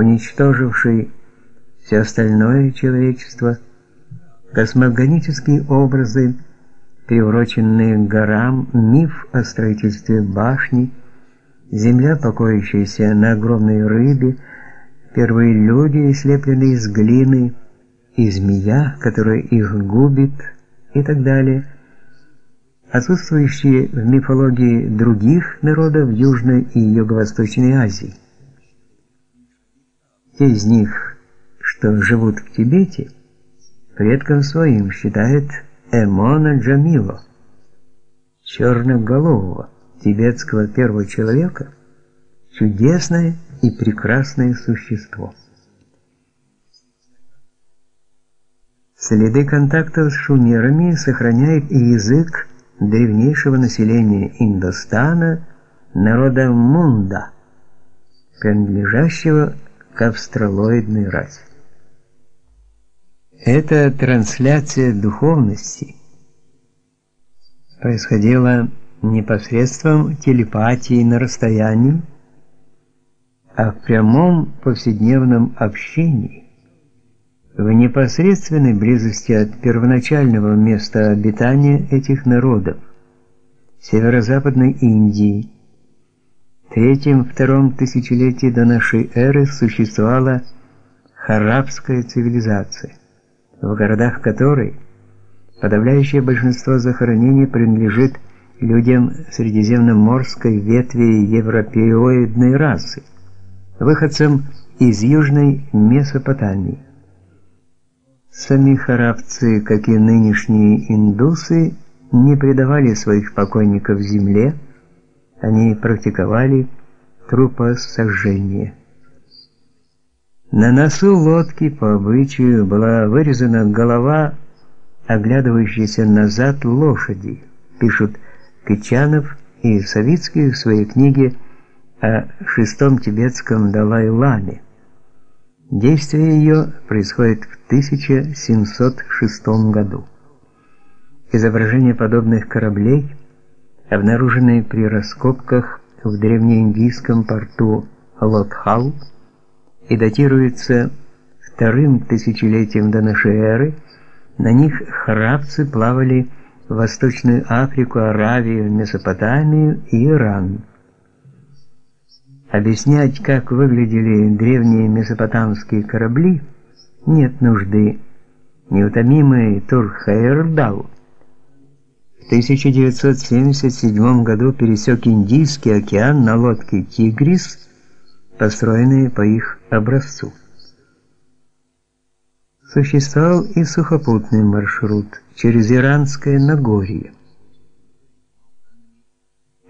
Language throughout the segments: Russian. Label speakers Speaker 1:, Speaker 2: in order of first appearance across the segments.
Speaker 1: уничтоживший все остальное человечество, космогонические образы, приуроченные к горам, миф о строительстве башни, земля, покоящаяся на огромной рыбе, первые люди, слепленные из глины, и змея, которая их губит, и так далее – отсутствующие в мифологии других народов Южной и Юго-Восточной Азии. Те из них, что живут в Тибете, предком своим считают Эмона Джамило, черноголового тибетского первого человека, чудесное и прекрасное существо. Следы контактов с шумерами сохраняет и язык древнейшего населения Индостана, народа Мунда, принадлежащего к австралоидной расе. Эта трансляция духовности происходила непосредством телепатии на расстоянии, а в прямом повседневном общении в непосредственной близости от первоначального места обитания этих народов, северо-западной Индии. Третьем-втором тысячелетии до нашей эры существовала харабская цивилизация, в городах которой подавляющее большинство захоронений принадлежит людям средиземноморской ветви европеоидной расы, выходцам из Южной Месопотамии. Сами харабцы, как и нынешние индусы, не предавали своих покойников земле, они практиковали трупосожжение. На носу лодки по обычаю была вырезана голова оглядывающейся назад лошади, пишут Кычанов и Савицкий в своей книге о шестом тибетском Далай-ламе. Действие ее происходит в 1706 году. Изображения подобных кораблей, обнаруженные при раскопках в древнеиндийском порту Лотхал и датируются вторым тысячелетием до нашей эры, на них храбцы плавали в Восточную Африку, Аравию, Месопотамию и Иран. Объяснять, как выглядели древние месопотамские корабли, нет нужды. Неутомимый Турхаирдау в 1977 году пересек Индийский океан на лодке «Тигрис», построенной по их образцу. Существовал и сухопутный маршрут через Иранское Нагорье.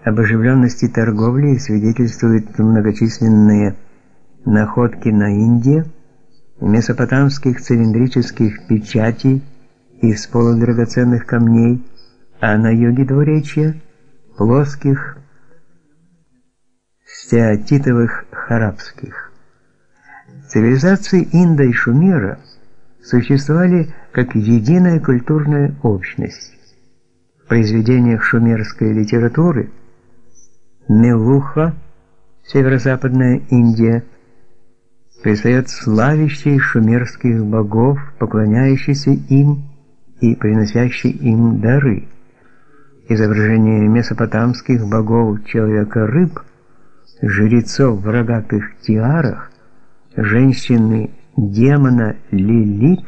Speaker 1: Об оживленности торговли свидетельствуют многочисленные находки на Индии, месопотамских цилиндрических печатей из полудрагоценных камней, а на юге двуречья плоских стеатитовых харабских. Цивилизации Инда и Шумера существовали как единая культурная общность. В произведениях шумерской литературы – Мелуха, северо-западная Индия, предстает славящий шумерских богов, поклоняющийся им и приносящий им дары. Изображение месопотамских богов человека-рыб, жрецов в рогатых тиарах, женщины демона Лилит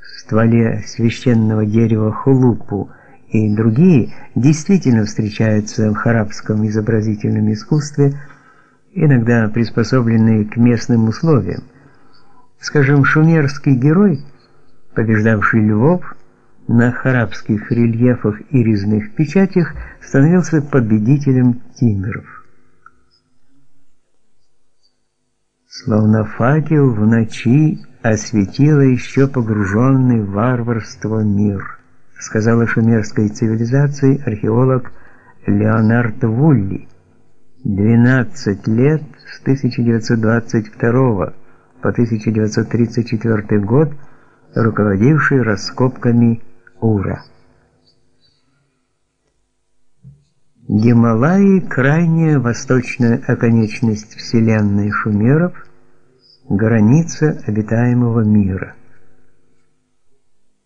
Speaker 1: в стволе священного дерева хулупу – и другие действительно встречаются в харабском изобразительном искусстве, иногда приспособленные к местным условиям. Скажем, шумерский герой, побеждавший львов, на харабских рельефах и резных печатях становился победителем тигров. Словно факел в ночи осветило еще погруженный в варварство мир – сказал о шумерской цивилизации археолог Леонард Вулли. 12 лет с 1922 по 1934 год руководивший раскопками Ура. Гималаи – крайняя восточная оконечность вселенной шумеров, граница обитаемого мира.